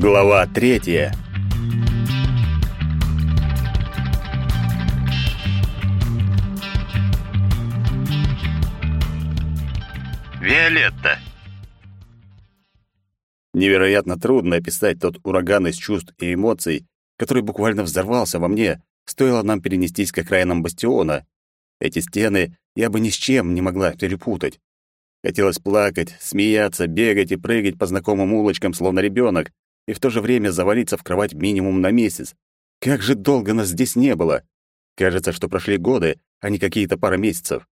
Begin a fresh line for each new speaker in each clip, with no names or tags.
Глава третья. Виолетта. Невероятно трудно описать тот ураган из чувств и эмоций, который буквально взорвался во мне, стоило нам перенестись к окраинам бастиона. Эти стены я бы ни с чем не могла перепутать. Хотелось плакать, смеяться, бегать и прыгать по знакомым улочкам, словно ребенок, и в то же время завалиться в кровать минимум на месяц. Как же долго нас здесь не было! Кажется, что прошли годы, а не какие-то пара месяцев.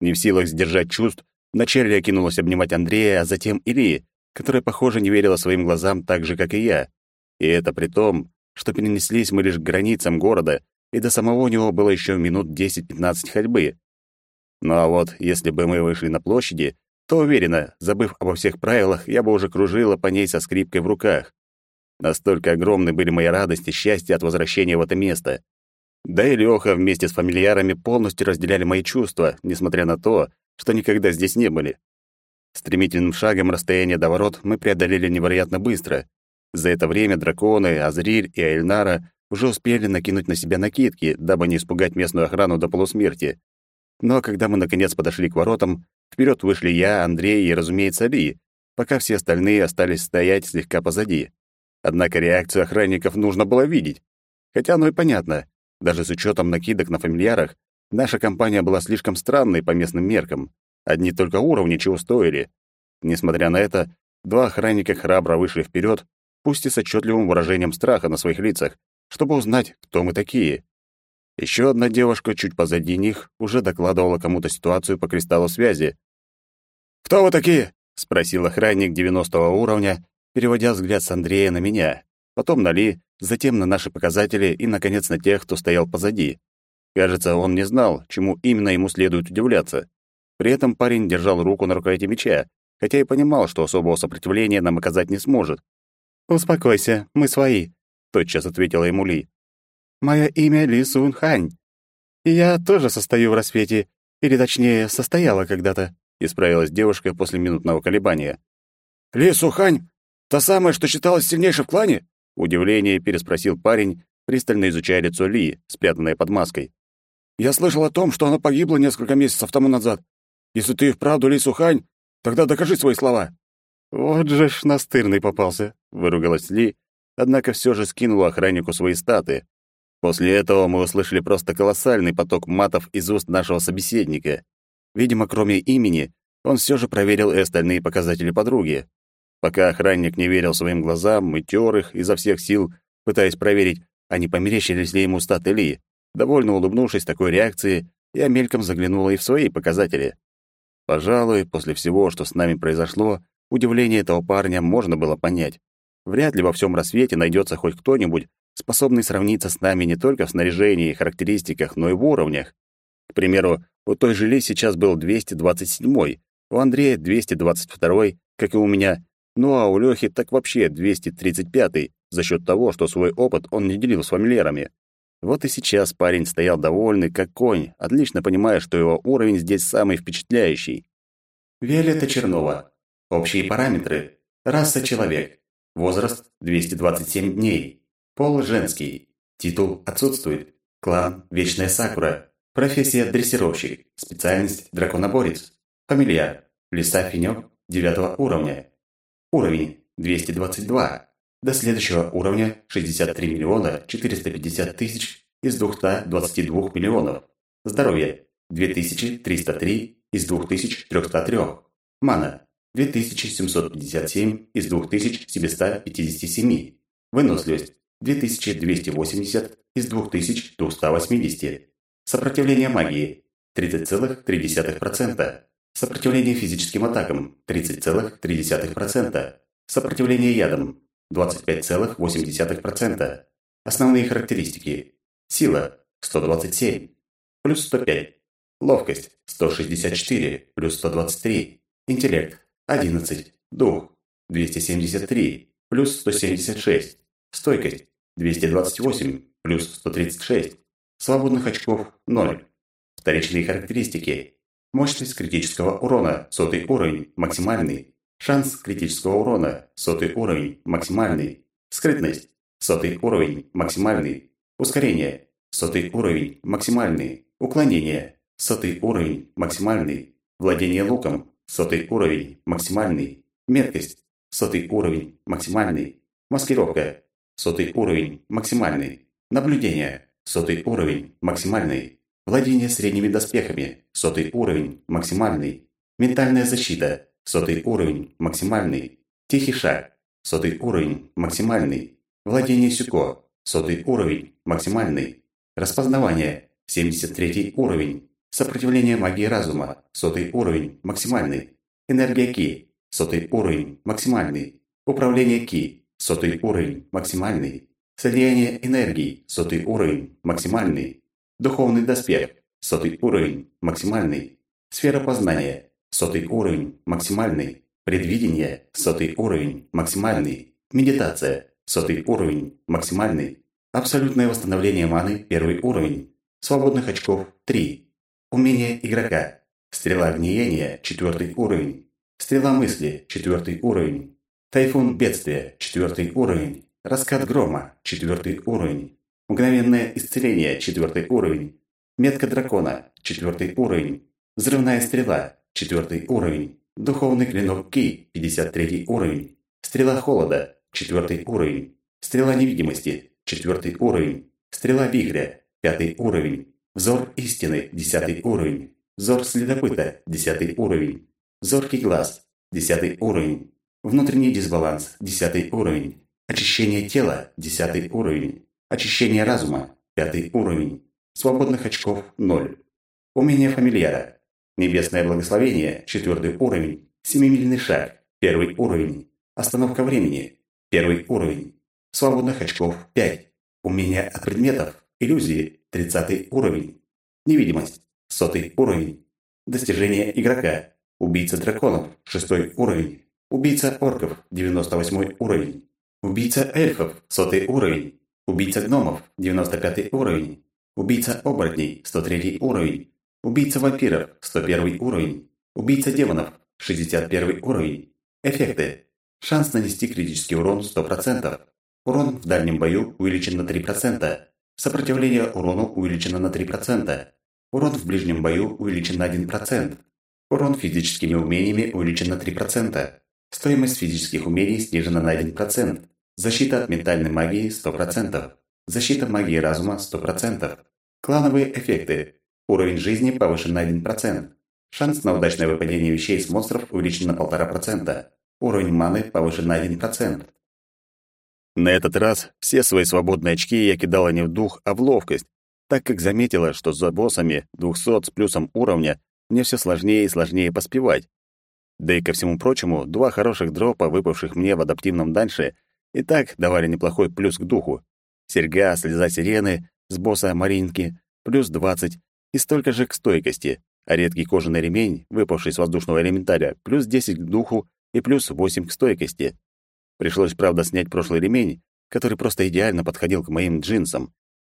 Не в силах сдержать чувств, вначале я кинулась обнимать Андрея, а затем Ильи, которая, похоже, не верила своим глазам так же, как и я. И это при том, что перенеслись мы лишь к границам города, и до самого него было еще минут 10-15 ходьбы. Ну а вот если бы мы вышли на площади, то уверена, забыв обо всех правилах, я бы уже кружила по ней со скрипкой в руках. Настолько огромны были мои радости и счастье от возвращения в это место. Да и Лёха вместе с фамильярами полностью разделяли мои чувства, несмотря на то, что никогда здесь не были. Стремительным шагом расстояние до ворот мы преодолели невероятно быстро. За это время драконы, Азриль и Айльнара уже успели накинуть на себя накидки, дабы не испугать местную охрану до полусмерти. Но когда мы наконец подошли к воротам, вперед вышли я, Андрей и, разумеется, Ли, пока все остальные остались стоять слегка позади. Однако реакцию охранников нужно было видеть. Хотя оно и понятно. Даже с учетом накидок на фамильярах, наша компания была слишком странной по местным меркам. Одни только уровни чего стоили. Несмотря на это, два охранника храбро вышли вперед, пусть и с отчетливым выражением страха на своих лицах, чтобы узнать, кто мы такие. Еще одна девушка чуть позади них уже докладывала кому-то ситуацию по кристаллу связи. «Кто вы такие?» — спросил охранник 90 уровня, переводя взгляд с Андрея на меня, потом на Ли, затем на наши показатели и, наконец, на тех, кто стоял позади. Кажется, он не знал, чему именно ему следует удивляться. При этом парень держал руку на рукояти меча, хотя и понимал, что особого сопротивления нам оказать не сможет. «Успокойся, мы свои», — тотчас ответила ему Ли. Мое имя Ли Сун Хань. И я тоже состою в рассвете, или точнее, состояла когда-то», — исправилась девушка после минутного колебания. «Ли Сухань? Та самая, что считалась сильнейшей в клане?» — удивление переспросил парень, пристально изучая лицо Ли, спрятанное под маской. «Я слышал о том, что она погибла несколько месяцев тому назад. Если ты и вправду Ли Сухань, тогда докажи свои слова». «Вот же ж настырный попался», — выругалась Ли, однако все же скинула охраннику свои статы, После этого мы услышали просто колоссальный поток матов из уст нашего собеседника. Видимо, кроме имени, он все же проверил и остальные показатели подруги. Пока охранник не верил своим глазам и тер их изо всех сил, пытаясь проверить, а не померещились ли ему статы Ли, довольно улыбнувшись такой реакции, я мельком заглянула и в свои показатели. Пожалуй, после всего, что с нами произошло, удивление этого парня можно было понять. Вряд ли во всем рассвете найдется хоть кто-нибудь, способный сравниться с нами не только в снаряжении и характеристиках, но и в уровнях. К примеру, у той же Ли сейчас был 227-й, у Андрея 222-й, как и у меня, ну а у Лёхи так вообще 235-й, за счет того, что свой опыт он не делил с фамильярами. Вот и сейчас парень стоял довольный, как конь, отлично понимая, что его уровень здесь самый впечатляющий. Виолетта Чернова. Общие параметры. Раса человек. Возраст 227 дней. Пол женский. Титул отсутствует. Клан Вечная Сакура. Профессия дрессировщик. Специальность драконоборец. Фамилия Лиса Финёк 9 уровня. Уровень 222. До следующего уровня 63 миллиона 450 тысяч из 222 миллионов. Здоровье 2303 из 2303. Мана 2757 из 2757. Выносливость 2280 из 2280. Сопротивление магии 30,3%. Сопротивление физическим атакам 30,3%. Сопротивление ядам 25,8%. Основные характеристики. Сила 127 плюс 105. Ловкость 164 плюс 123. Интеллект 11. Дух 273 плюс 176. Стойкость 228 плюс 136. Свободных очков 0. Вторичные характеристики. Мощность критического урона, сотый уровень, максимальный. Шанс критического урона, сотый уровень, максимальный. Скрытность. Сотый уровень. Максимальный. Ускорение. Сотый уровень. Максимальный. Уклонение. Сотый уровень. Максимальный. Владение луком. Сотый уровень. Максимальный. Меткость. Сотый уровень. Максимальный. Маскировка. Сотый уровень. Максимальный. Наблюдение. Сотый уровень. Максимальный. Владение средними доспехами. Сотый уровень. Максимальный. Ментальная защита. Сотый уровень. Максимальный. Тихий шаг. Сотый уровень. Максимальный. Владение Сюко. Сотый уровень. Максимальный. Распознавание. 73 уровень. Сопротивление магии разума. Сотый уровень. Максимальный. Энергия Ки. Сотый уровень. Максимальный. Управление Ки. Сотый уровень. Максимальный. Слияние энергии. Сотый уровень. Максимальный. Духовный доспех. Сотый уровень. Максимальный. Сфера познания. Сотый уровень. Максимальный. Предвидение. Сотый уровень. Максимальный. Медитация. Сотый уровень. Максимальный. Абсолютное восстановление маны. Первый уровень. Свободных очков. 3. Умение игрока. Стрела гниения. Четвертый уровень. Стрела мысли. Четвертый уровень. Тайфун бедствия. Четвертый уровень. Раскат грома. Четвертый уровень. Мгновенное исцеление, четвертый уровень. Метка дракона, четвертый уровень. Взрывная стрела, четвертый уровень. Духовный клинок Ки, 53 уровень. Стрела холода, четвертый уровень. Стрела невидимости, четвертый уровень. Стрела вихря, пятый уровень. Взор истины, десятый уровень. Взор следопыта, десятый уровень. Зоркий глаз, десятый уровень. Внутренний дисбаланс, десятый уровень. Очищение тела, десятый уровень. Очищение разума. Пятый уровень. Свободных очков – ноль. Умение фамильяра. Небесное благословение. Четвертый уровень. Семимильный шаг. Первый уровень. Остановка времени. Первый уровень. Свободных очков – 5. Умение от предметов. Иллюзии. Тридцатый уровень. Невидимость. Сотый уровень. Достижение игрока. Убийца драконов. Шестой уровень. Убийца орков. 98 уровень. Убийца эльфов. Сотый уровень. Убийца гномов, 95 уровень. Убийца оборотней, 103 уровень. Убийца вампиров, 101 уровень. Убийца демонов, 61 уровень. Эффекты. Шанс нанести критический урон 100%. Урон в дальнем бою увеличен на 3%. Сопротивление урону увеличено на 3%. Урон в ближнем бою увеличен на 1%. Урон физическими умениями увеличен на 3%. Стоимость физических умений снижена на 1%. Защита от ментальной магии 100%. Защита магии разума 100%. Клановые эффекты. Уровень жизни повышен на 1%. Шанс на удачное выпадение вещей с монстров увеличен на 1,5%. Уровень маны повышен на 1%. На этот раз все свои свободные очки я кидала не в дух, а в ловкость, так как заметила, что за боссами 200 с плюсом уровня мне все сложнее и сложнее поспевать. Да и ко всему прочему, два хороших дропа, выпавших мне в адаптивном дальше, и так давали неплохой плюс к духу. Серьга, слеза сирены, с босса Маринки, плюс 20, и столько же к стойкости, а редкий кожаный ремень, выпавший с воздушного элементаря, плюс 10 к духу и плюс 8 к стойкости. Пришлось, правда, снять прошлый ремень, который просто идеально подходил к моим джинсам.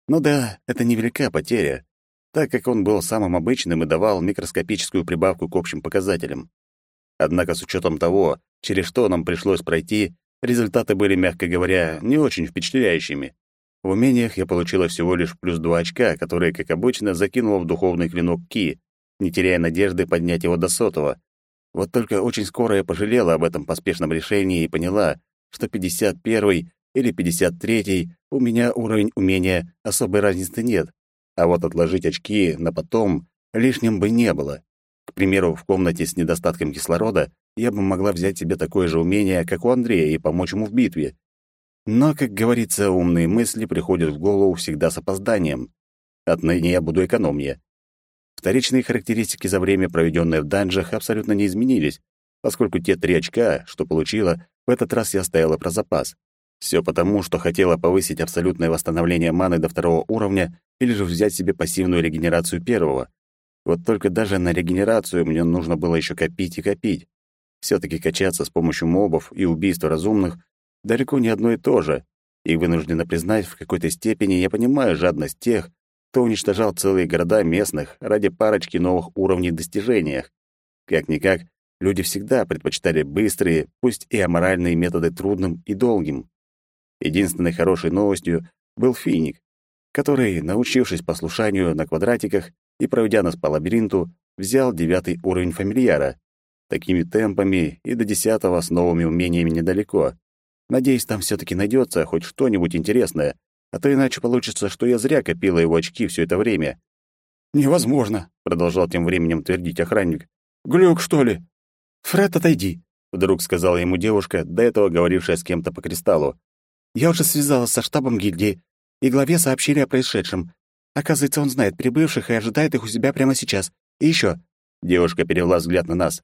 Ну да, это невелика потеря, так как он был самым обычным и давал микроскопическую прибавку к общим показателям. Однако с учетом того, через что нам пришлось пройти, Результаты были, мягко говоря, не очень впечатляющими. В умениях я получила всего лишь плюс два очка, которые, как обычно, закинула в духовный клинок Ки, не теряя надежды поднять его до сотого. Вот только очень скоро я пожалела об этом поспешном решении и поняла, что 51 или 53 у меня уровень умения особой разницы нет, а вот отложить очки на потом лишним бы не было. К примеру, в комнате с недостатком кислорода я бы могла взять себе такое же умение, как у Андрея, и помочь ему в битве. Но, как говорится, умные мысли приходят в голову всегда с опозданием. Отныне я буду экономнее. Вторичные характеристики за время, проведенное в данжах, абсолютно не изменились, поскольку те три очка, что получила, в этот раз я оставила про запас. Все потому, что хотела повысить абсолютное восстановление маны до второго уровня или же взять себе пассивную регенерацию первого. Вот только даже на регенерацию мне нужно было еще копить и копить. Все-таки качаться с помощью мобов и убийства разумных далеко не одно и то же, и вынуждена признать, в какой-то степени я понимаю жадность тех, кто уничтожал целые города местных ради парочки новых уровней достижениях. Как-никак, люди всегда предпочитали быстрые, пусть и аморальные методы трудным и долгим. Единственной хорошей новостью был финик, который, научившись послушанию на квадратиках и проведя нас по лабиринту, взял девятый уровень фамильяра. Такими темпами и до десятого с новыми умениями недалеко. Надеюсь, там все таки найдется хоть что-нибудь интересное, а то иначе получится, что я зря копила его очки все это время.
«Невозможно», — продолжал тем временем твердить охранник. «Глюк, что ли?»
«Фред, отойди», — вдруг сказала ему девушка, до этого говорившая с кем-то по кристаллу. «Я уже связалась со штабом гильдии, и главе сообщили о происшедшем. Оказывается, он знает прибывших и ожидает их у себя прямо сейчас. И еще, девушка перевела взгляд на нас.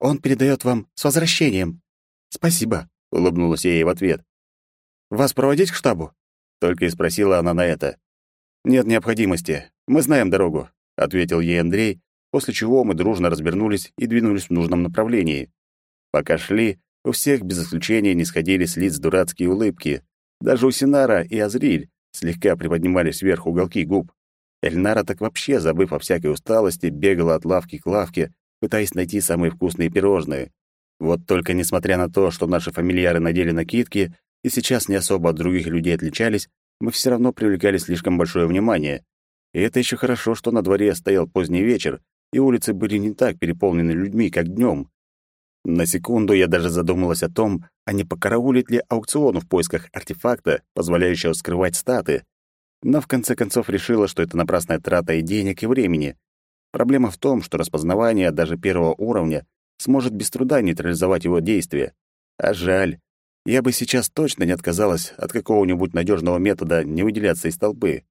Он передает вам с возвращением. Спасибо, улыбнулась я ей в ответ. Вас проводить к штабу? Только и спросила она на это. Нет необходимости. Мы знаем дорогу, ответил ей Андрей, после чего мы дружно развернулись и двинулись в нужном направлении. Пока шли, у всех без исключения не сходили с лиц дурацкие улыбки. Даже у Синара и Азриль, Слегка приподнимались вверх уголки губ. Эльнара так вообще, забыв о всякой усталости, бегала от лавки к лавке, пытаясь найти самые вкусные пирожные. Вот только несмотря на то, что наши фамильяры надели накидки и сейчас не особо от других людей отличались, мы все равно привлекали слишком большое внимание. И это еще хорошо, что на дворе стоял поздний вечер, и улицы были не так переполнены людьми, как днем. На секунду я даже задумалась о том, а не покараулить ли аукцион в поисках артефакта, позволяющего скрывать статы. Но в конце концов решила, что это напрасная трата и денег, и времени. Проблема в том, что распознавание даже первого уровня сможет без труда нейтрализовать его действие. А жаль. Я бы сейчас точно не отказалась от какого-нибудь надежного метода не выделяться из толпы.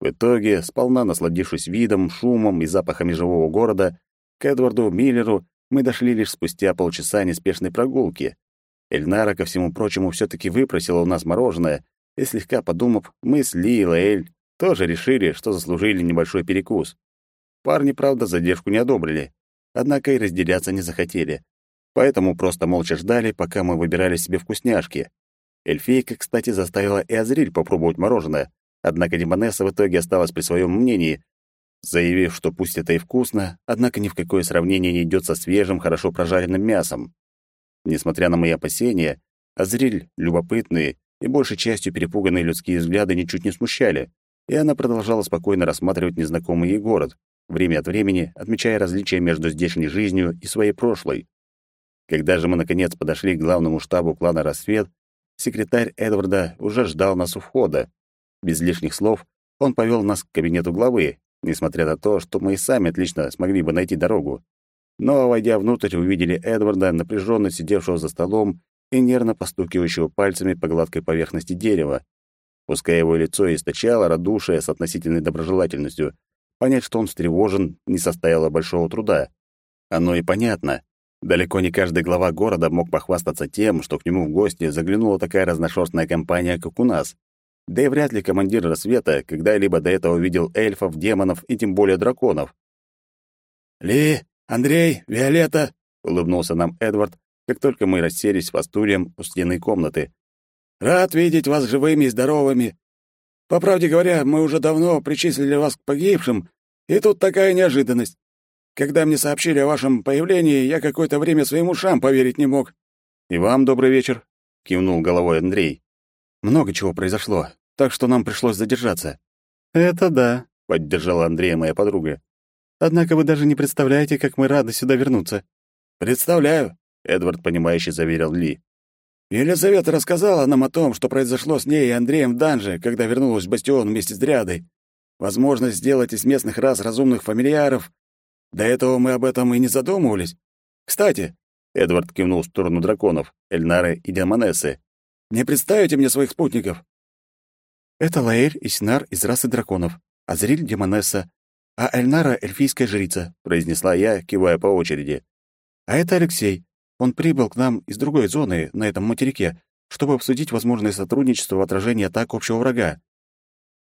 В итоге, сполна насладившись видом, шумом и запахами живого города, к Эдварду Миллеру мы дошли лишь спустя полчаса неспешной прогулки. Эльнара, ко всему прочему, все таки выпросила у нас мороженое, и, слегка подумав, мы с Ли и Лаэль тоже решили, что заслужили небольшой перекус. Парни, правда, задержку не одобрили, однако и разделяться не захотели. Поэтому просто молча ждали, пока мы выбирали себе вкусняшки. Эльфийка, кстати, заставила и Азриль попробовать мороженое, однако Демонесса в итоге осталась при своем мнении, заявив, что пусть это и вкусно, однако ни в какое сравнение не идет со свежим, хорошо прожаренным мясом. Несмотря на мои опасения, Азриль, любопытные и большей частью перепуганные людские взгляды ничуть не смущали, и она продолжала спокойно рассматривать незнакомый ей город, время от времени отмечая различия между здешней жизнью и своей прошлой. Когда же мы, наконец, подошли к главному штабу клана «Рассвет», секретарь Эдварда уже ждал нас у входа. Без лишних слов он повел нас к кабинету главы, несмотря на то, что мы и сами отлично смогли бы найти дорогу. Но, войдя внутрь, увидели Эдварда, напряженно сидевшего за столом и нервно постукивающего пальцами по гладкой поверхности дерева. Пускай его лицо источало радушие с относительной доброжелательностью, понять, что он встревожен, не составило большого труда. Оно и понятно. Далеко не каждый глава города мог похвастаться тем, что к нему в гости заглянула такая разношерстная компания, как у нас. Да и вряд ли командир рассвета когда-либо до этого видел эльфов, демонов и тем более драконов.
«Ли, Андрей, Виолетта!» — улыбнулся нам Эдвард, как только мы расселись по стульям у стены комнаты. «Рад видеть вас живыми и здоровыми. По правде говоря, мы уже давно причислили вас к погибшим, и тут такая неожиданность. Когда мне сообщили о вашем появлении, я какое-то время своим ушам поверить не мог».
«И вам добрый вечер», — кивнул головой Андрей. «Много чего произошло так что нам пришлось задержаться». «Это да», — поддержала Андрея моя подруга. «Однако вы даже не представляете, как мы рады сюда вернуться».
«Представляю», — Эдвард, понимающе заверил Ли. «Елизавета рассказала нам о том, что произошло с ней и Андреем в данже, когда вернулась в бастион вместе с Дрядой. Возможность сделать из местных рас разумных фамильяров. До этого мы об этом и не задумывались. Кстати, Эдвард кивнул в сторону драконов, Эльнары и Демонессы. «Не представите мне своих спутников?»
Это Лаэль и Синар из расы драконов, Азриль — демонесса, а Эльнара — эльфийская жрица», — произнесла я, кивая по очереди. «А это Алексей. Он прибыл к нам из другой зоны на этом материке, чтобы обсудить возможное сотрудничество в отражении атак общего врага».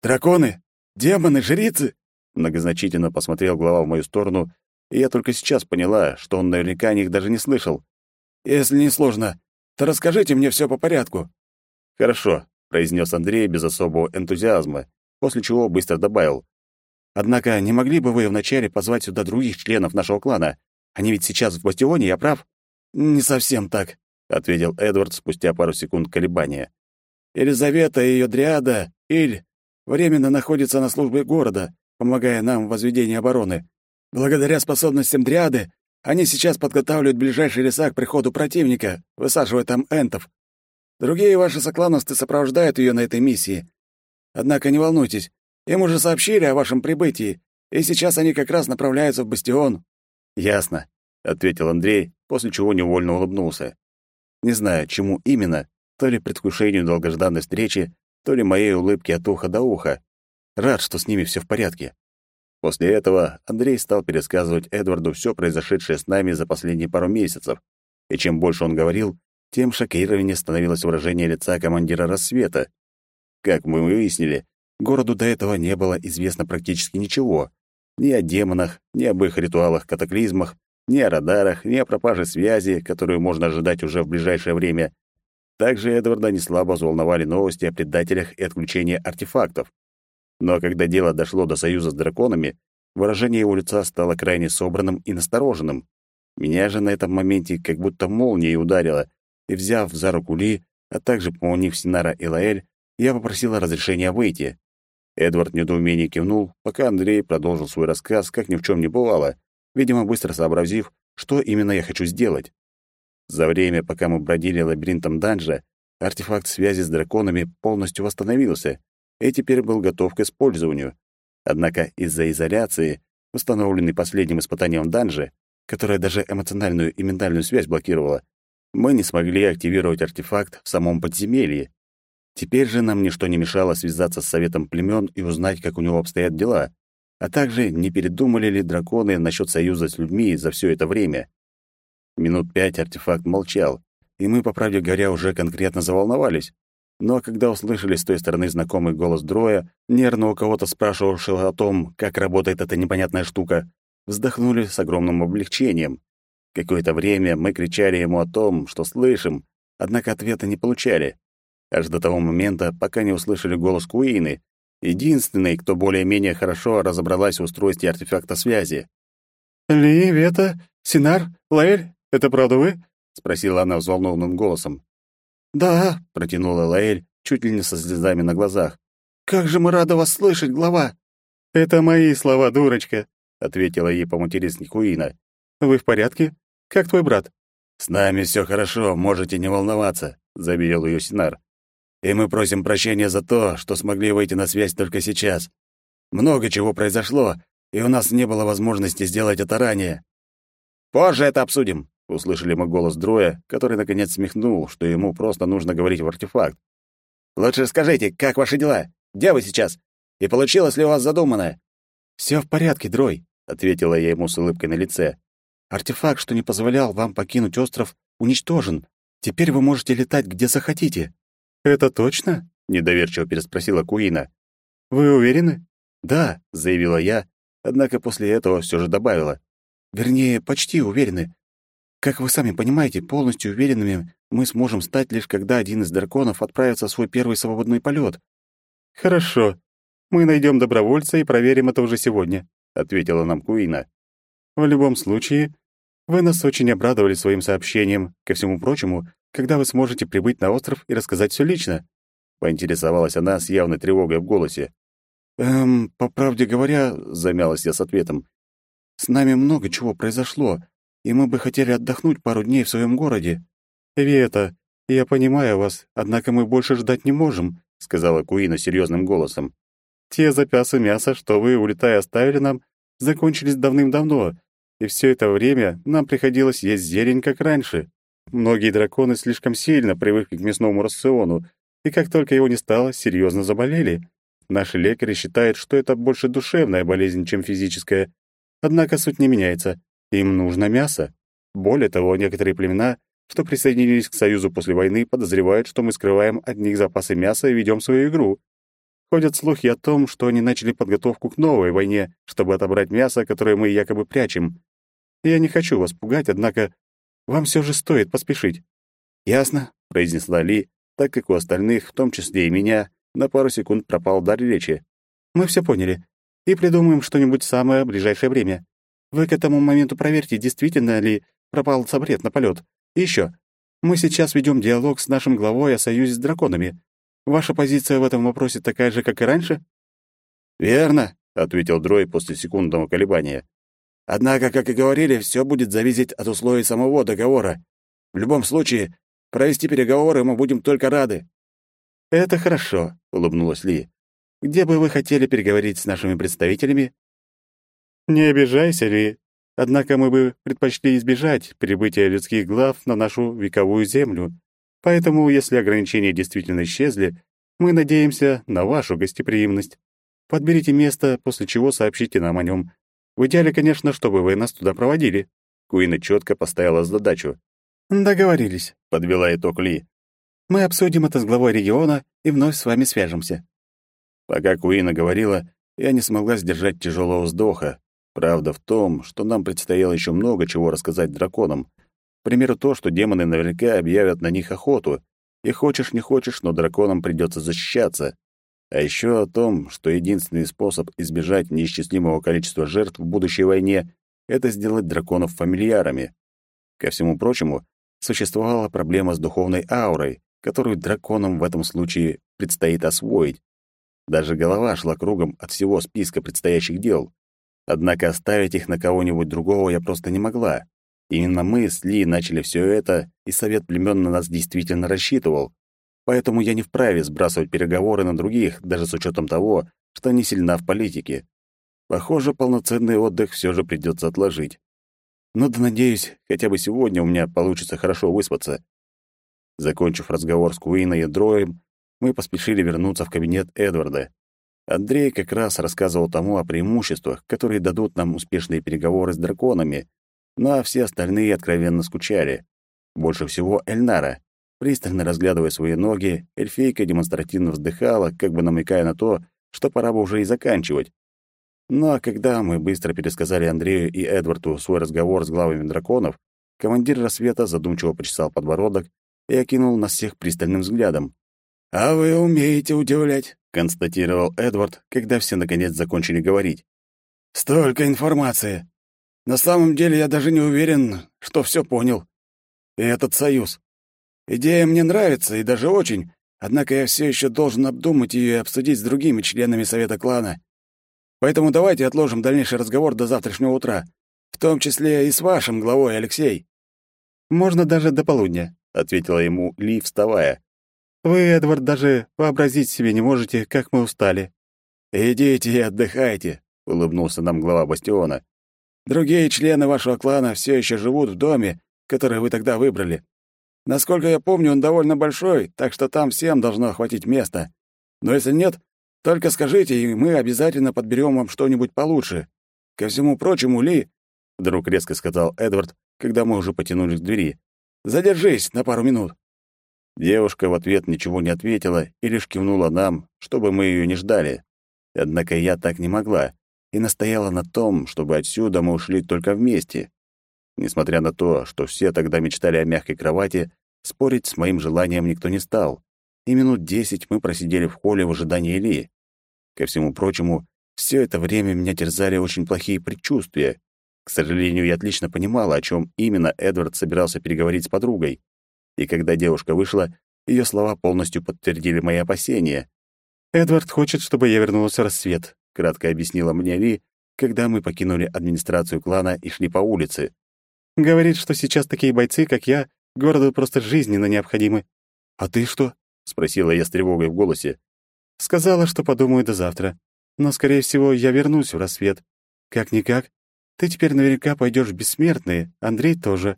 «Драконы? Демоны? Жрицы?»
Многозначительно посмотрел глава в мою сторону, и я только сейчас поняла, что он наверняка о них даже не слышал.
«Если не сложно, то расскажите мне все по порядку».
«Хорошо произнес Андрей без особого энтузиазма, после чего быстро добавил. «Однако не могли бы вы вначале позвать сюда других членов нашего клана? Они ведь сейчас в бастионе, я прав?»
«Не совсем так», — ответил Эдвард спустя пару секунд колебания. Елизавета и ее дриада, Иль, временно находится на службе города, помогая нам в возведении обороны. Благодаря способностям дриады они сейчас подготавливают ближайшие леса к приходу противника, высаживая там энтов. Другие ваши соклановцы сопровождают ее на этой миссии. Однако не волнуйтесь, им уже сообщили о вашем прибытии, и сейчас они как раз направляются в бастион».
«Ясно», — ответил Андрей, после чего невольно улыбнулся. Не знаю, чему именно, то ли предвкушению долгожданной встречи, то ли моей улыбки от уха до уха. Рад, что с ними все в порядке. После этого Андрей стал пересказывать Эдварду все произошедшее с нами за последние пару месяцев, и чем больше он говорил, тем шокированнее становилось выражение лица командира рассвета. Как мы выяснили, городу до этого не было известно практически ничего. Ни о демонах, ни об их ритуалах-катаклизмах, ни о радарах, ни о пропаже связи, которую можно ожидать уже в ближайшее время. Также Эдварда неслабо взволновали новости о предателях и отключении артефактов. Но когда дело дошло до союза с драконами, выражение его лица стало крайне собранным и настороженным. Меня же на этом моменте как будто молнией ударило, и, взяв за руку Ли, а также поманив Синара и Лаэль, я попросила разрешения выйти. Эдвард в недоумении кивнул, пока Андрей продолжил свой рассказ, как ни в чем не бывало, видимо, быстро сообразив, что именно я хочу сделать. За время, пока мы бродили лабиринтом данжа, артефакт связи с драконами полностью восстановился и теперь был готов к использованию. Однако из-за изоляции, установленной последним испытанием данжа, которая даже эмоциональную и ментальную связь блокировала, мы не смогли активировать артефакт в самом подземелье. Теперь же нам ничто не мешало связаться с советом племен и узнать, как у него обстоят дела, а также не передумали ли драконы насчет союза с людьми за все это время. Минут пять артефакт молчал, и мы, по правде говоря, уже конкретно заволновались. Но когда услышали с той стороны знакомый голос Дроя, нервно у кого-то спрашивавшего о том, как работает эта непонятная штука, вздохнули с огромным облегчением. Какое-то время мы кричали ему о том, что слышим, однако ответа не получали. Аж до того момента, пока не услышали голос Куины, единственной, кто более-менее хорошо разобралась в устройстве артефакта связи.
«Ли, Вета, Синар, Лаэль, это правда вы?» — спросила она взволнованным голосом.
«Да», — протянула Лаэль, чуть ли не со слезами на глазах.
«Как же мы рады вас слышать, глава!»
«Это мои слова, дурочка», — ответила ей по-матерински Куина. «Вы в порядке? Как твой брат?»
«С нами все хорошо, можете не волноваться», — заверил ее Синар. «И мы просим прощения за то, что смогли выйти на связь только сейчас. Много чего произошло, и у нас не было возможности сделать это ранее».
«Позже это обсудим», —
услышали мы голос Дроя, который наконец смехнул, что ему просто нужно говорить в артефакт.
«Лучше скажите, как ваши дела? Где вы сейчас? И получилось ли у вас задуманное?»
«Все в порядке, Дрой», — ответила я ему с улыбкой на лице. Артефакт, что не позволял вам покинуть остров, уничтожен. Теперь вы можете летать где захотите».
«Это точно?»
— недоверчиво переспросила Куина.
«Вы уверены?»
«Да», — заявила я, однако после этого все же добавила. «Вернее, почти уверены. Как вы сами понимаете, полностью уверенными мы сможем стать лишь когда один из драконов отправится в свой первый свободный полет.
«Хорошо. Мы найдем добровольца и проверим это уже сегодня», — ответила нам Куина. В любом случае, вы нас очень обрадовали своим сообщением. Ко всему прочему, когда вы сможете прибыть на остров и рассказать все лично?» Поинтересовалась она с явной тревогой в голосе.
«Эм, по правде говоря, — замялась я с ответом, — с нами много чего произошло, и мы бы хотели отдохнуть пару дней в своем городе».
«Вета, я понимаю вас, однако мы больше ждать не можем», — сказала Куина серьезным голосом. «Те запасы мяса, что вы, улетая, оставили нам, закончились давным-давно, и все это время нам приходилось есть зелень, как раньше. Многие драконы слишком сильно привыкли к мясному рациону, и как только его не стало, серьезно заболели. Наши лекари считают, что это больше душевная болезнь, чем физическая. Однако суть не меняется. Им нужно мясо. Более того, некоторые племена, что присоединились к Союзу после войны, подозревают, что мы скрываем от них запасы мяса и ведем свою игру. Ходят слухи о том, что они начали подготовку к новой войне, чтобы отобрать мясо, которое мы якобы прячем. Я не хочу вас пугать, однако вам все же стоит поспешить».
«Ясно», — произнесла Ли, так как у остальных, в том числе и меня, на пару секунд пропал дар речи.
«Мы все поняли. И придумаем что-нибудь самое ближайшее время. Вы к этому моменту проверьте, действительно ли пропал запрет на полет. И еще. Мы сейчас ведем диалог с нашим главой о союзе с драконами. Ваша позиция в этом вопросе такая же, как и раньше?
Верно, ответил Дрой после секундного колебания. Однако, как и говорили, все будет зависеть от условий самого договора. В любом случае, провести переговоры мы будем только рады.
Это хорошо, улыбнулась Ли. Где бы вы хотели переговорить с нашими представителями? Не обижайся, Ли. Однако мы бы предпочли избежать прибытия людских глав на нашу вековую землю. Поэтому, если ограничения действительно исчезли, мы надеемся на вашу гостеприимность. Подберите место, после чего сообщите нам о нем. В идеале, конечно, чтобы вы нас туда проводили».
Куина четко поставила задачу.
«Договорились», —
подвела итог Ли.
«Мы обсудим это с главой региона и вновь с вами свяжемся».
Пока Куина говорила, я не смогла сдержать тяжелого вздоха. Правда в том, что нам предстояло еще много чего рассказать драконам. К примеру, то, что демоны наверняка объявят на них охоту. И хочешь не хочешь, но драконам придется защищаться. А еще о том, что единственный способ избежать неисчислимого количества жертв в будущей войне — это сделать драконов фамильярами. Ко всему прочему, существовала проблема с духовной аурой, которую драконам в этом случае предстоит освоить. Даже голова шла кругом от всего списка предстоящих дел. Однако оставить их на кого-нибудь другого я просто не могла. Именно мы с Ли начали все это, и Совет племен на нас действительно рассчитывал. Поэтому я не вправе сбрасывать переговоры на других, даже с учетом того, что не сильна в политике. Похоже, полноценный отдых все же придется отложить. Но да надеюсь, хотя бы сегодня у меня получится хорошо выспаться. Закончив разговор с Куиной и Дроем, мы поспешили вернуться в кабинет Эдварда. Андрей как раз рассказывал тому о преимуществах, которые дадут нам успешные переговоры с драконами, ну а все остальные откровенно скучали. Больше всего Эльнара. Пристально разглядывая свои ноги, эльфийка демонстративно вздыхала, как бы намекая на то, что пора бы уже и заканчивать. Ну а когда мы быстро пересказали Андрею и Эдварду свой разговор с главами драконов, командир рассвета задумчиво почесал подбородок и окинул нас всех пристальным взглядом. «А вы умеете удивлять», — констатировал Эдвард, когда все наконец закончили говорить. «Столько информации. На самом деле я даже не уверен, что все понял. И этот союз. Идея мне нравится, и даже очень, однако я все еще должен обдумать ее и обсудить с другими членами Совета клана. Поэтому давайте отложим дальнейший разговор до завтрашнего утра, в том числе и с вашим главой, Алексей».
«Можно даже до полудня», — ответила ему Ли, вставая. «Вы, Эдвард, даже вообразить себе не можете, как мы устали».
«Идите и отдыхайте», — улыбнулся нам глава бастиона. «Другие члены вашего клана все еще живут в доме, который вы тогда выбрали. Насколько я помню, он довольно большой, так что там всем должно хватить места. Но если нет, только скажите, и мы обязательно подберем вам что-нибудь получше. Ко всему прочему, Ли, — вдруг резко сказал Эдвард, когда мы уже потянулись к двери, — задержись на пару минут. Девушка в ответ ничего не ответила и лишь кивнула нам, чтобы мы ее не ждали. Однако я так не могла и настояла на том, чтобы отсюда мы ушли только вместе. Несмотря на то, что все тогда мечтали о мягкой кровати, спорить с моим желанием никто не стал. И минут десять мы просидели в холле в ожидании Ильи. Ко всему прочему, все это время меня терзали очень плохие предчувствия. К сожалению, я отлично понимала, о чем именно Эдвард собирался переговорить с подругой. И когда девушка вышла, ее слова полностью подтвердили мои опасения.
«Эдвард хочет, чтобы я вернулся в рассвет», — кратко объяснила мне Ли, когда мы покинули администрацию клана и шли по улице. Говорит, что сейчас такие бойцы, как я, городу просто жизненно необходимы.
А ты что? спросила я с тревогой в голосе.
Сказала, что подумаю до завтра. Но, скорее всего, я вернусь в рассвет. Как-никак, ты теперь наверняка пойдешь в бессмертные, Андрей тоже.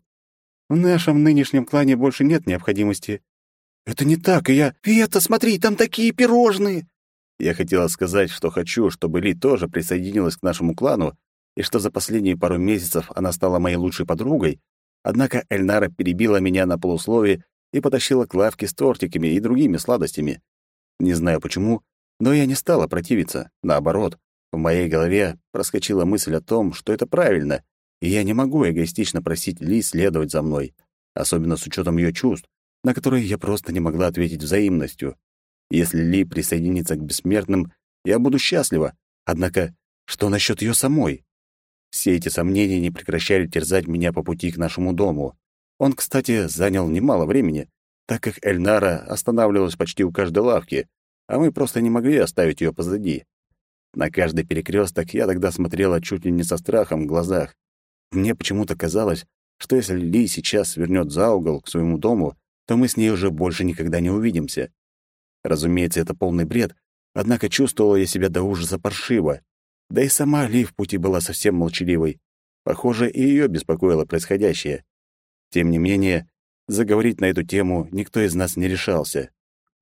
В нашем нынешнем клане больше нет необходимости.
Это не так, и я... Вета, смотри, там такие пирожные!
Я хотела сказать, что хочу, чтобы Ли тоже присоединилась к нашему клану, и что за последние пару месяцев она стала моей лучшей подругой, однако Эльнара перебила меня на полуслове и потащила к лавке с тортиками и другими сладостями. Не знаю почему, но я не стала противиться. Наоборот, в моей голове проскочила мысль о том, что это правильно, и я не могу эгоистично просить Ли следовать за мной, особенно с учетом ее чувств, на которые я просто не могла ответить взаимностью. Если Ли присоединится к бессмертным, я буду счастлива. Однако, что насчет ее самой? Все эти сомнения не прекращали терзать меня по пути к нашему дому. Он, кстати, занял немало времени. так как Эльнара останавливалась почти у каждой лавки, а мы просто не могли оставить ее позади. На каждый перекресток я тогда смотрела чуть ли не со страхом в глазах. Мне почему-то казалось, что если Ли сейчас свернет за угол к своему дому, то мы с ней уже больше никогда не увидимся. Разумеется, это полный бред, однако чувствовала я себя до ужаса паршиво. Да и сама Ли в пути была совсем молчаливой. Похоже, и ее беспокоило происходящее. Тем не менее, заговорить на эту тему никто из нас не решался.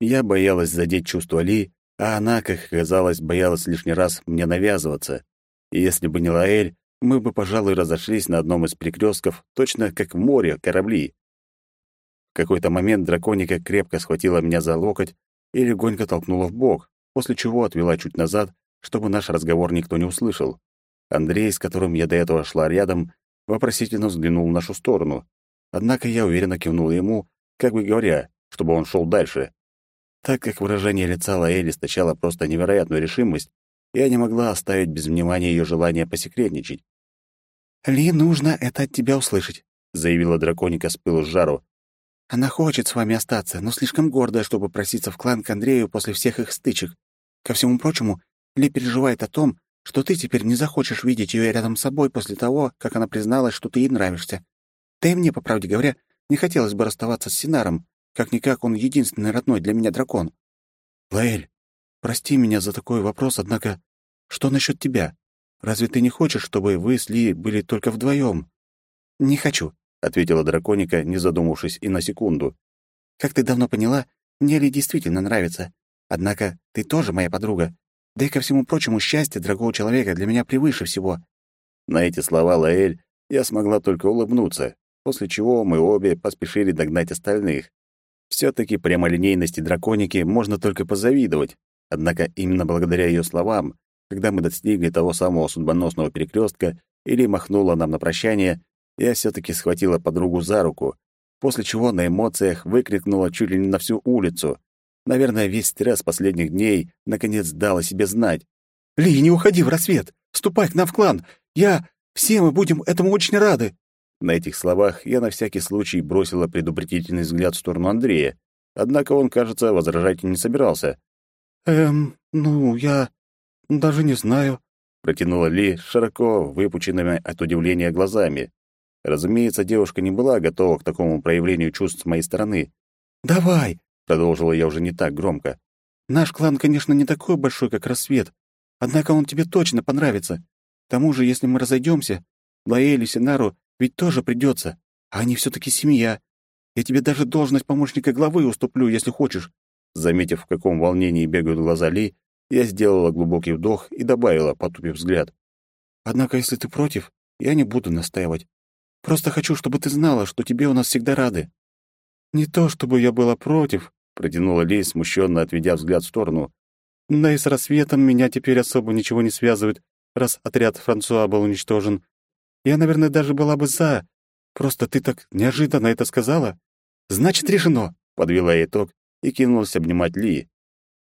Я боялась задеть чувства Ли, а она, как оказалось, боялась лишний раз мне навязываться. И если бы не Лаэль, мы бы, пожалуй, разошлись на одном из перекрестков, точно как в море корабли. В какой-то момент драконика крепко схватила меня за локоть и легонько толкнула в бок, после чего отвела чуть назад, чтобы наш разговор никто не услышал. Андрей, с которым я до этого шла рядом, вопросительно взглянул в нашу сторону. Однако я уверенно кивнул ему, как бы говоря, чтобы он шел дальше. Так как выражение лица Лаэли источало просто невероятную решимость, я не могла оставить без внимания ее желание посекретничать.
«Ли, нужно это от тебя услышать», — заявила драконика с пылу с жару. «Она хочет с вами остаться, но слишком гордая, чтобы проситься в клан к Андрею после всех их стычек. Ко всему прочему, Ли переживает о том, что ты теперь не захочешь видеть ее рядом с собой после того, как она призналась, что ты ей нравишься. Да и мне, по правде говоря, не хотелось бы расставаться с Синаром. Как-никак он единственный родной для меня дракон. Лаэль, прости меня за такой вопрос, однако что насчет тебя? Разве ты не хочешь, чтобы вы с Ли были только вдвоем? «Не хочу», — ответила драконика, не задумавшись и на секунду. «Как ты давно поняла, мне Ли действительно нравится. Однако ты тоже моя подруга. Да и ко всему прочему, счастье дорогого человека для меня превыше всего».
На эти слова Лаэль я смогла только улыбнуться, после чего мы обе поспешили догнать остальных. все таки прямолинейности драконики можно только позавидовать. Однако именно благодаря ее словам когда мы достигли того самого судьбоносного перекрестка, или махнула нам на прощание, я все таки схватила подругу за руку, после чего на эмоциях выкрикнула чуть ли не на всю улицу. Наверное, весь стресс последних дней наконец дал о себе знать.
«Ли, не уходи в рассвет! Вступай к нам в клан! Я... Все мы будем этому очень рады!»
На этих словах я на всякий случай бросила предупредительный взгляд в сторону Андрея. Однако он, кажется, возражать не собирался.
«Эм, ну, я... «Даже не знаю», —
протянула Ли широко выпученными от удивления глазами. Разумеется, девушка не была готова к такому проявлению чувств с моей стороны.
«Давай», —
продолжила я уже не так громко.
«Наш клан, конечно, не такой большой, как Рассвет, однако он тебе точно понравится. К тому же, если мы разойдемся, Лаэль и Синару ведь тоже придется, а они все таки семья. Я тебе даже должность помощника главы уступлю, если хочешь».
Заметив, в каком волнении бегают глаза Ли, я сделала глубокий вдох и добавила, потупив взгляд.
«Однако, если ты против, я не буду настаивать. Просто хочу, чтобы ты знала, что тебе у нас всегда рады». «Не то, чтобы я была против», — протянула Ли, смущенно отведя взгляд в сторону. «Да и с рассветом меня теперь особо ничего не связывает, раз отряд Франсуа был уничтожен. Я, наверное, даже была бы за. Просто ты так неожиданно это сказала. Значит, решено», — подвела я итог и кинулась обнимать Ли.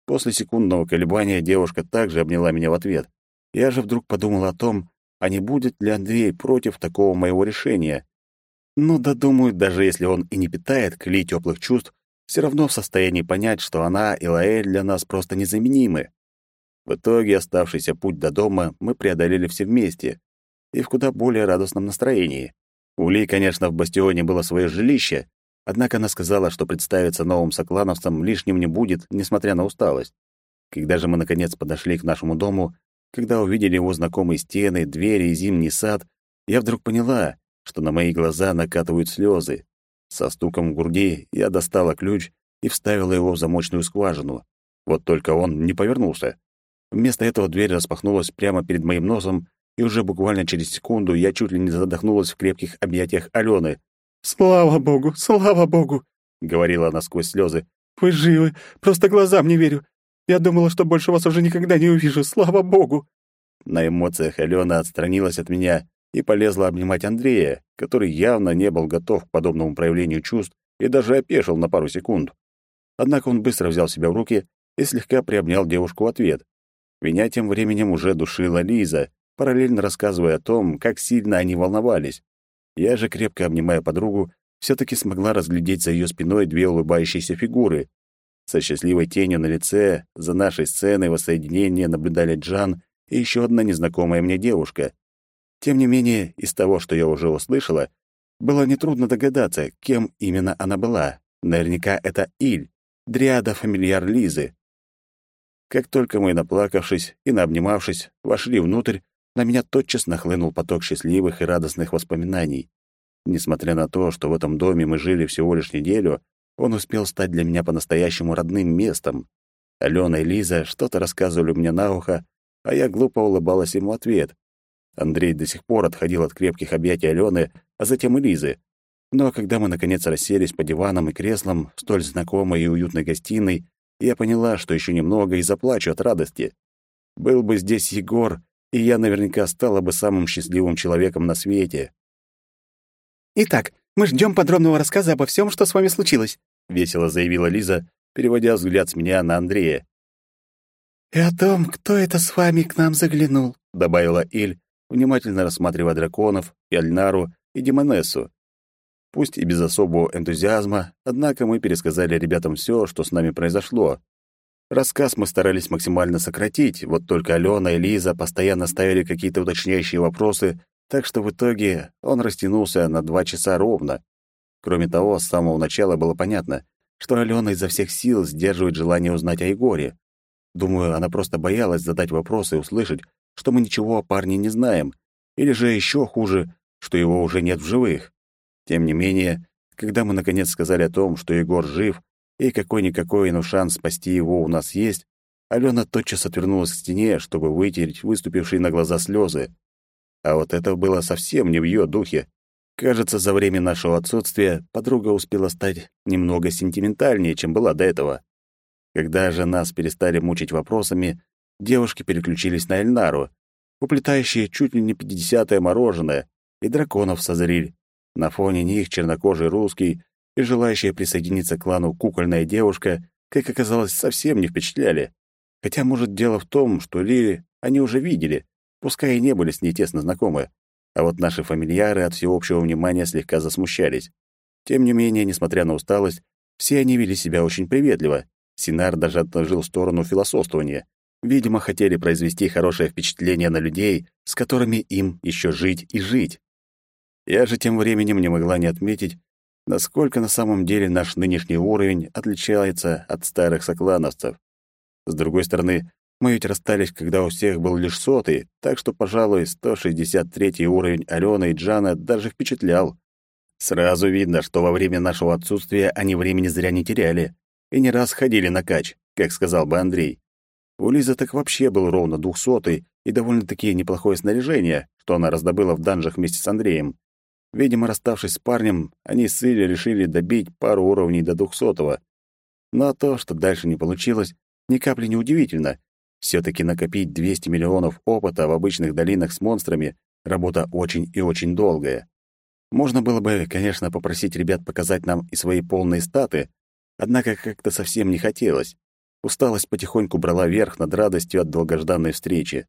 После секундного колебания девушка также обняла меня в ответ. Я же вдруг подумал о том, а не будет ли Андрей против такого моего решения. Ну да, думаю, даже если он и не питает к Ли теплых чувств, все равно в состоянии понять, что она и Лаэль для нас просто незаменимы. В итоге оставшийся путь до дома мы преодолели все вместе и в куда более радостном настроении. У Ли, конечно, в бастионе было свое жилище, Однако она сказала, что представиться новым соклановцам лишним не будет, несмотря на усталость. Когда же мы, наконец, подошли к нашему дому, когда увидели его знакомые стены, двери и зимний сад, я вдруг поняла, что на мои глаза накатывают слезы. Со стуком в груди я достала ключ и вставила его в замочную скважину. Вот только он не повернулся. Вместо этого дверь распахнулась прямо перед моим носом, и уже буквально через секунду я чуть ли не задохнулась в крепких объятиях Алены. «Слава богу, слава богу!» — говорила она сквозь слезы. «Вы живы! Просто глазам не верю! Я думала, что больше вас уже никогда не увижу, слава богу!»
На эмоциях Алена отстранилась от меня и полезла обнимать Андрея, который явно не был готов к подобному проявлению чувств и даже опешил на пару секунд. Однако он быстро взял себя в руки и слегка приобнял девушку в ответ. Меня тем временем уже душила Лиза, параллельно рассказывая о том, как сильно они волновались. Я же, крепко обнимая подругу, все таки смогла разглядеть за ее спиной две улыбающиеся фигуры. Со счастливой тенью на лице за нашей сценой воссоединения наблюдали Джан и еще одна незнакомая мне девушка. Тем не менее, из того, что я уже услышала, было нетрудно догадаться, кем именно она была. Наверняка это Иль, дриада-фамильяр Лизы. Как только мы, наплакавшись и наобнимавшись, вошли внутрь, на меня тотчас нахлынул поток счастливых и радостных воспоминаний. Несмотря на то, что в этом доме мы жили всего лишь неделю, он успел стать для меня по-настоящему родным местом. Алена и Лиза что-то рассказывали мне на ухо, а я глупо улыбалась ему в ответ. Андрей до сих пор отходил от крепких объятий Алены, а затем и Лизы. Но когда мы, наконец, расселись по диванам и креслам в столь знакомой и уютной гостиной, я поняла, что еще немного и заплачу от радости. Был бы здесь Егор, и я наверняка стала бы самым счастливым человеком на свете.
«Итак, мы ждем подробного рассказа обо всем, что с вами случилось», —
весело заявила Лиза, переводя взгляд с меня на Андрея.
«И о том, кто это с вами к нам заглянул», —
добавила Иль, внимательно рассматривая драконов, и Альнару, и Демонессу. Пусть и без особого энтузиазма, однако мы пересказали ребятам все, что с нами произошло. Рассказ мы старались максимально сократить, вот только Алена и Лиза постоянно ставили какие-то уточняющие вопросы, так что в итоге он растянулся на два часа ровно. Кроме того, с самого начала было понятно, что Алена изо всех сил сдерживает желание узнать о Егоре. Думаю, она просто боялась задать вопросы и услышать, что мы ничего о парне не знаем, или же еще хуже, что его уже нет в живых. Тем не менее, когда мы наконец сказали о том, что Егор жив, и какой-никакой, но шанс спасти его у нас есть, Алена тотчас отвернулась к стене, чтобы вытереть выступившие на глаза слезы. А вот это было совсем не в ее духе. Кажется, за время нашего отсутствия подруга успела стать немного сентиментальнее, чем была до этого. Когда же нас перестали мучить вопросами, девушки переключились на Эльнару, уплетающие чуть ли не пятидесятое мороженое, и драконов созрели. На фоне них чернокожий русский и желающая присоединиться к клану кукольная девушка, как оказалось, совсем не впечатляли. Хотя, может, дело в том, что Лили они уже видели, пускай и не были с ней тесно знакомы, а вот наши фамильяры от всеобщего внимания слегка засмущались. Тем не менее, несмотря на усталость, все они вели себя очень приветливо. Синар даже отложил сторону философствования. Видимо, хотели произвести хорошее впечатление на людей, с которыми им еще жить и жить. Я же тем временем не могла не отметить, насколько на самом деле наш нынешний уровень отличается от старых соклановцев. С другой стороны, мы ведь расстались, когда у всех был лишь сотый, так что, пожалуй, 163 уровень Алены и Джана даже впечатлял. Сразу видно, что во время нашего отсутствия они времени зря не теряли и не раз ходили на кач, как сказал бы Андрей. У Лизы так вообще был ровно двухсотый и довольно-таки неплохое снаряжение, что она раздобыла в данжах вместе с Андреем. Видимо, расставшись с парнем, они с Илли решили добить пару уровней до двухсотого. Но то, что дальше не получилось, ни капли не удивительно. все таки накопить 200 миллионов опыта в обычных долинах с монстрами — работа очень и очень долгая. Можно было бы, конечно, попросить ребят показать нам и свои полные статы, однако как-то совсем не хотелось. Усталость потихоньку брала верх над радостью от долгожданной встречи.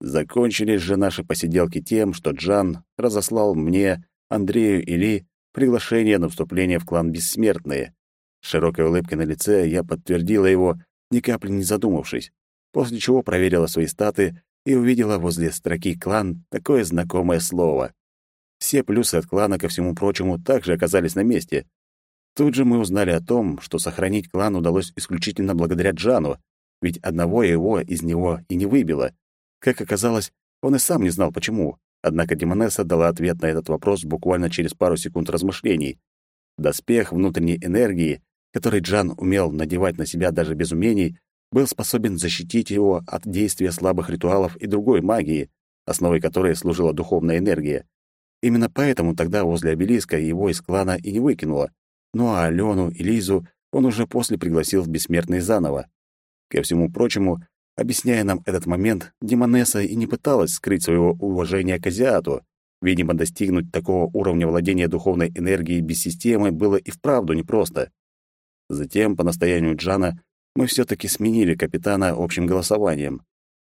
Закончились же наши посиделки тем, что Джан разослал мне, Андрею и Ли приглашение на вступление в клан Бессмертные. С широкой улыбкой на лице я подтвердила его, ни капли не задумавшись, после чего проверила свои статы и увидела возле строки «клан» такое знакомое слово. Все плюсы от клана, ко всему прочему, также оказались на месте. Тут же мы узнали о том, что сохранить клан удалось исключительно благодаря Джану, ведь одного его из него и не выбило. Как оказалось, он и сам не знал, почему. Однако Демонесса дала ответ на этот вопрос буквально через пару секунд размышлений. Доспех внутренней энергии, который Джан умел надевать на себя даже без умений, был способен защитить его от действия слабых ритуалов и другой магии, основой которой служила духовная энергия. Именно поэтому тогда возле обелиска его из клана и не выкинуло. Ну а Алену и Лизу он уже после пригласил в бессмертный заново. Ко всему прочему, Объясняя нам этот момент, Демонесса и не пыталась скрыть своего уважения к азиату. Видимо, достигнуть такого уровня владения духовной энергией без системы было и вправду непросто. Затем, по настоянию Джана, мы все таки сменили капитана общим голосованием.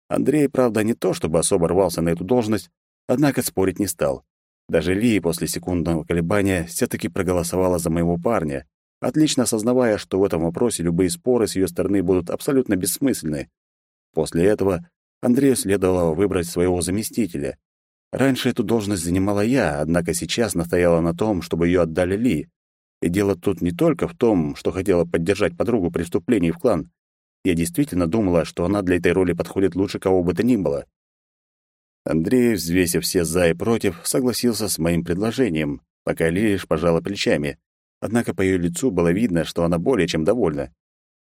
Андрей, правда, не то чтобы особо рвался на эту должность, однако спорить не стал. Даже Ли после секундного колебания все таки проголосовала за моего парня, отлично осознавая, что в этом вопросе любые споры с ее стороны будут абсолютно бессмысленны. После этого Андрею следовало выбрать своего заместителя. Раньше эту должность занимала я, однако сейчас настояла на том, чтобы ее отдали Ли. И дело тут не только в том, что хотела поддержать подругу при вступлении в клан. Я действительно думала, что она для этой роли подходит лучше кого бы то ни было. Андрей, взвесив все «за» и «против», согласился с моим предложением, пока Ли лишь пожала плечами. Однако по ее лицу было видно, что она более чем довольна.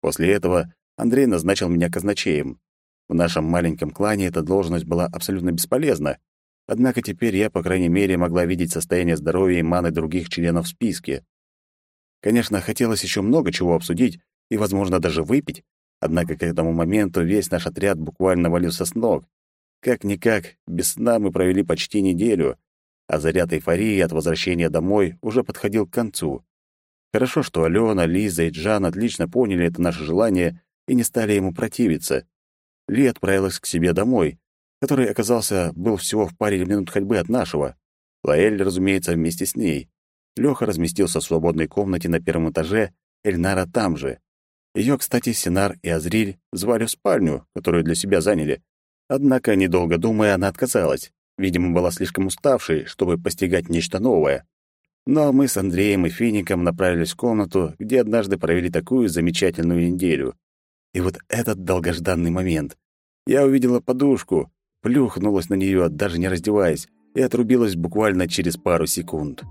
После этого Андрей назначил меня казначеем. В нашем маленьком клане эта должность была абсолютно бесполезна, однако теперь я, по крайней мере, могла видеть состояние здоровья и маны других членов в списке. Конечно, хотелось еще много чего обсудить и, возможно, даже выпить, однако к этому моменту весь наш отряд буквально валился с ног. Как-никак, без сна мы провели почти неделю, а заряд эйфории от возвращения домой уже подходил к концу. Хорошо, что Алена, Лиза и Джан отлично поняли это наше желание и не стали ему противиться. Ли отправилась к себе домой, который оказался был всего в паре минут ходьбы от нашего. Лаэль, разумеется, вместе с ней. Лёха разместился в свободной комнате на первом этаже, Эльнара там же. Её, кстати, Синар и Азриль звали в спальню, которую для себя заняли, Однако, недолго думая, она отказалась. Видимо, была слишком уставшей, чтобы постигать нечто новое. Но мы с Андреем и Фиником направились в комнату, где однажды провели такую замечательную неделю. И вот этот долгожданный момент. Я увидела подушку, плюхнулась на нее, даже не раздеваясь, и отрубилась буквально через пару секунд.